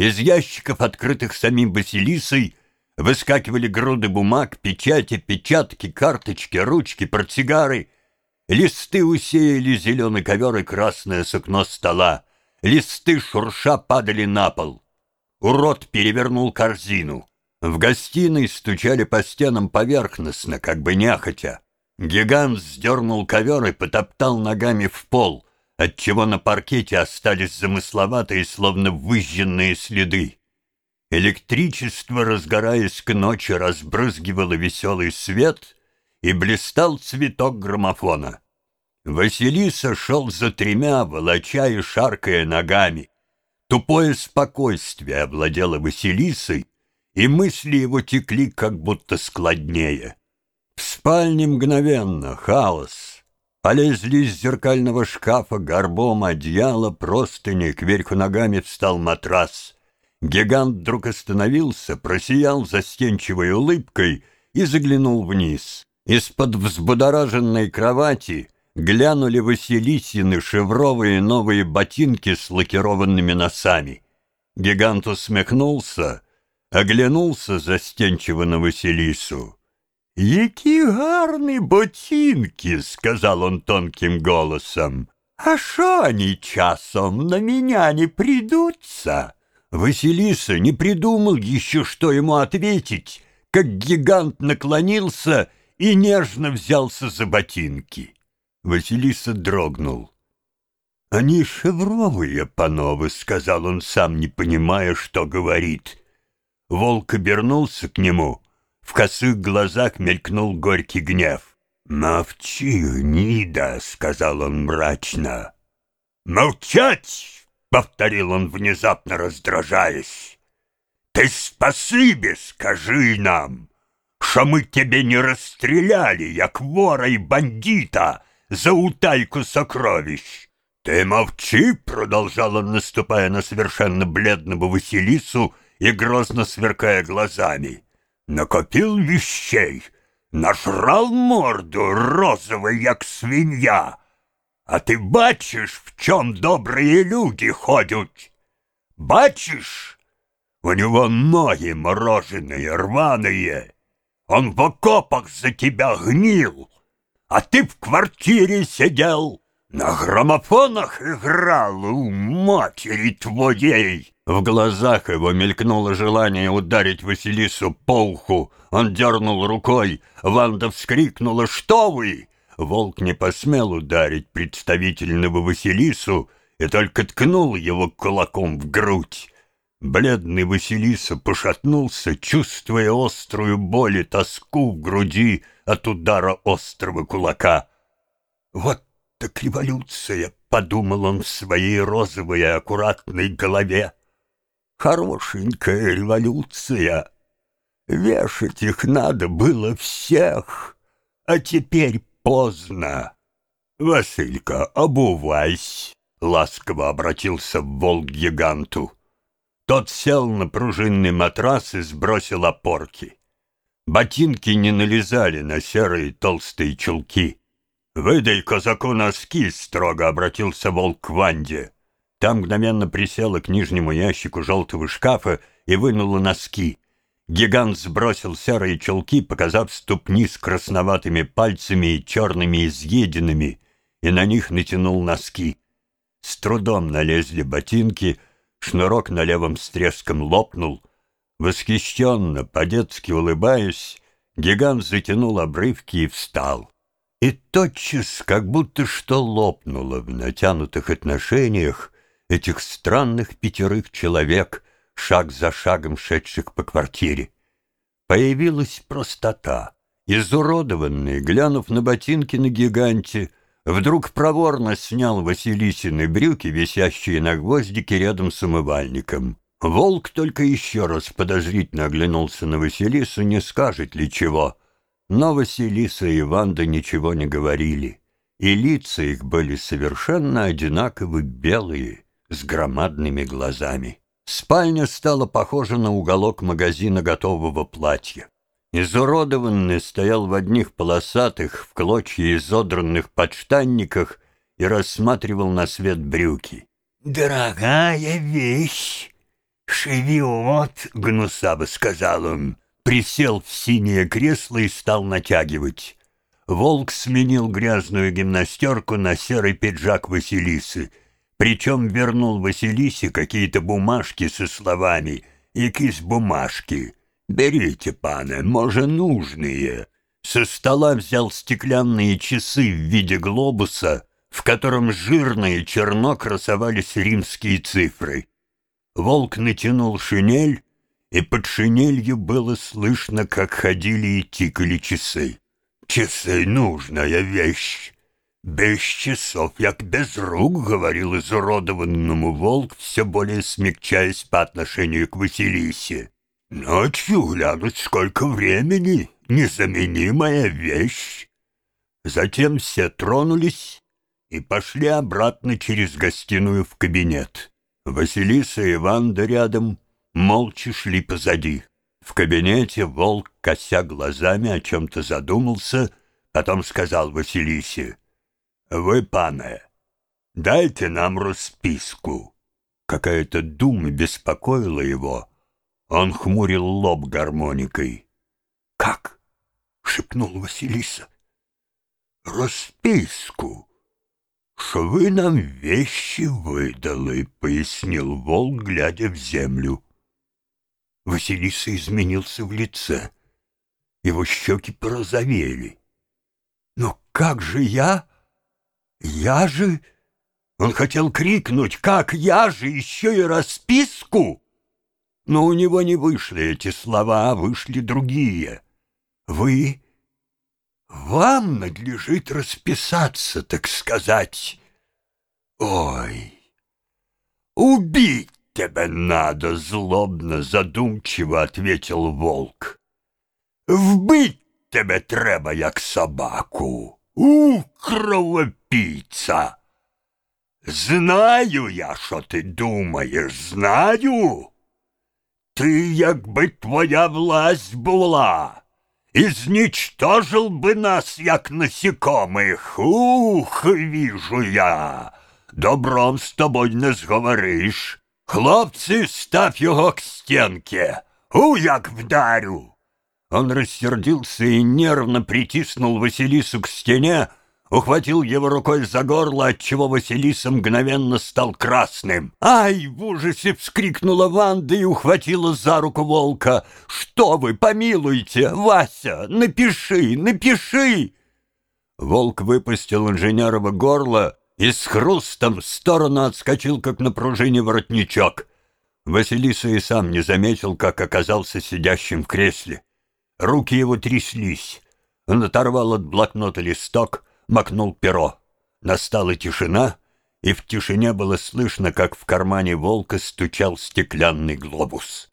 Из ящиков, открытых самим Василисой, выскакивали груды бумаг, печати, печатки, карточки, ручки, портсигары. Листы усеяли зеленый ковер и красное сукно стола. Листы шурша падали на пол. Урод перевернул корзину. В гостиной стучали по стенам поверхностно, как бы нехотя. Гигант сдернул ковер и потоптал ногами в пол, отчего на паркете остались замысловатые, словно выжженные следы. Электричество, разгораясь к ночи, разбрызгивало веселый свет, и блистал цветок граммофона. Василиса шел за тремя, волоча и шаркая ногами. Тупое спокойствие овладело Василисой, и мысли его текли как будто складнее. В спальне мгновенно хаос. Полезли из зеркального шкафа горбом одеяло, простыни, кверху ногами встал матрас. Гигант вдруг остановился, просиял застенчивой улыбкой и заглянул вниз. Из-под взбудораженной кровати глянули Василисины шевровые новые ботинки с лакированными носами. Гигант усмехнулся — оглянулся застенчиво на Василису. «Які гарні ботинки!» — сказал он тонким голосом. «А шо они часом на меня не придутся?» Василиса не придумал еще, что ему ответить, как гигант наклонился и нежно взялся за ботинки. Василиса дрогнул. «Они шевровые, пановы», — сказал он сам, не понимая, что говорит. Волк обернулся к нему. В косых глазах мелькнул горький гнев. «Молчи, гнида!» — сказал он мрачно. «Молчать!» — повторил он, внезапно раздражаясь. «Ты спасибо скажи нам, что мы тебе не расстреляли, як вора и бандита, за утайку сокровищ!» «Ты молчи!» — продолжал он, наступая на совершенно бледного Василису, и грозно сверкая глазами. Накопил вещей, нажрал морду розовой, як свинья. А ты бачишь, в чем добрые люди ходят? Бачишь? У него ноги мороженые, рваные. Он в окопах за тебя гнил, а ты в квартире сидел, на граммофонах играл у матери твоей. В глазах его мелькнуло желание ударить Василису по уху. Он дернул рукой. Ванда вскрикнула «Что вы?» Волк не посмел ударить представительного Василису и только ткнул его кулаком в грудь. Бледный Василиса пошатнулся, чувствуя острую боль и тоску в груди от удара острого кулака. «Вот так революция!» — подумал он в своей розовой и аккуратной голове. Хорошенькая революция. Вешать их надо было всех, а теперь поздно. Василька, обувайся, ласково обратился волк гиганту. Тот сел на пружинный матрас и сбросил опорки. Ботинки не налезали на серые толстые чулки. «Выдай казаку носки!» — строго обратился волк к Ванде. Там мгновенно присела к нижнему ящику желтого шкафа и вынула носки. Гигант сбросил серые чулки, показав ступни с красноватыми пальцами и черными изъеденными, и на них натянул носки. С трудом налезли ботинки, шнурок на левом с лопнул. Восхищенно, по-детски улыбаясь, гигант затянул обрывки и встал. И тотчас, как будто что лопнуло в натянутых отношениях, этих странных пятерых человек, шаг за шагом шедших по квартире. Появилась простота. Изуродованный, глянув на ботинки на гиганте, вдруг проворно снял Василисины брюки, висящие на гвоздике рядом с умывальником. Волк только еще раз подозрительно оглянулся на Василису, не скажет ли чего. Но Василиса и Ванда ничего не говорили, и лица их были совершенно одинаково белые с громадными глазами. Спальня стала похожа на уголок магазина готового платья. Изуродованный стоял в одних полосатых, в клочья изодранных подштанниках и рассматривал на свет брюки. «Дорогая вещь! «Шевиот», — гнусаво сказал он, присел в синее кресло и стал натягивать. Волк сменил грязную гимнастерку на серый пиджак Василисы, причем вернул Василисе какие-то бумажки со словами «Якісь бумажки. Берите, пане, може, нужные». Со стола взял стеклянные часы в виде глобуса, в котором жирно и черно красовались римские цифры. Волк натянул шинель, и под шинелью было слышно, как ходили и тикали часы. «Часы — нужная вещь. Без часов, як без рук», — говорил изуродованному волк, все более смягчаясь по отношению к Василисе. «Ночью глянуть, сколько времени, незаменимая вещь». Затем все тронулись и пошли обратно через гостиную в кабинет. Василиса и Ванда рядом молча шли позади. В кабинете волк, кося глазами, о чем-то задумался, потом сказал Василисе, «Вы, пане, дайте нам расписку». Какая-то дума беспокоила его. Он хмурил лоб гармоникой. «Как?» — шепнул Василиса. «Расписку. Что вы нам вещи выдали», — пояснил волк, глядя в землю. Василиса изменился в лице. Его щеки порозовели. «Но как же я? Я же...» Он хотел крикнуть «Как я же еще и расписку?» Но у него не вышли эти слова, а вышли другие. «Вы...» «Вам надлежит расписаться, так сказать». «Ой, убить!» тебе надо?» — злобно, задумчиво ответил волк. «Вбить тебе треба, як собаку. У, кровопійця! Знаю я, що ти думаєш, знаю. Ти, якби твоя власть була, і знічтожил би нас, як насікомих. Ух, віжу я. Добром з тобою не зговориш. «Хлопцы, ставь его к стенке! У, як вдарю!» Он рассердился и нервно притиснул Василису к стене, ухватил его рукой за горло, отчего Василиса мгновенно стал красным. «Ай!» — в ужасе вскрикнула Ванда и ухватила за руку волка. «Что вы, помилуйте! Вася, напиши, напиши!» Волк выпустил инженерово горло и с хрустом в сторону отскочил, как на пружине воротничок. Василиса и сам не заметил, как оказался сидящим в кресле. Руки его тряслись. Он оторвал от блокнота листок, макнул перо. Настала тишина, и в тишине было слышно, как в кармане волка стучал стеклянный глобус.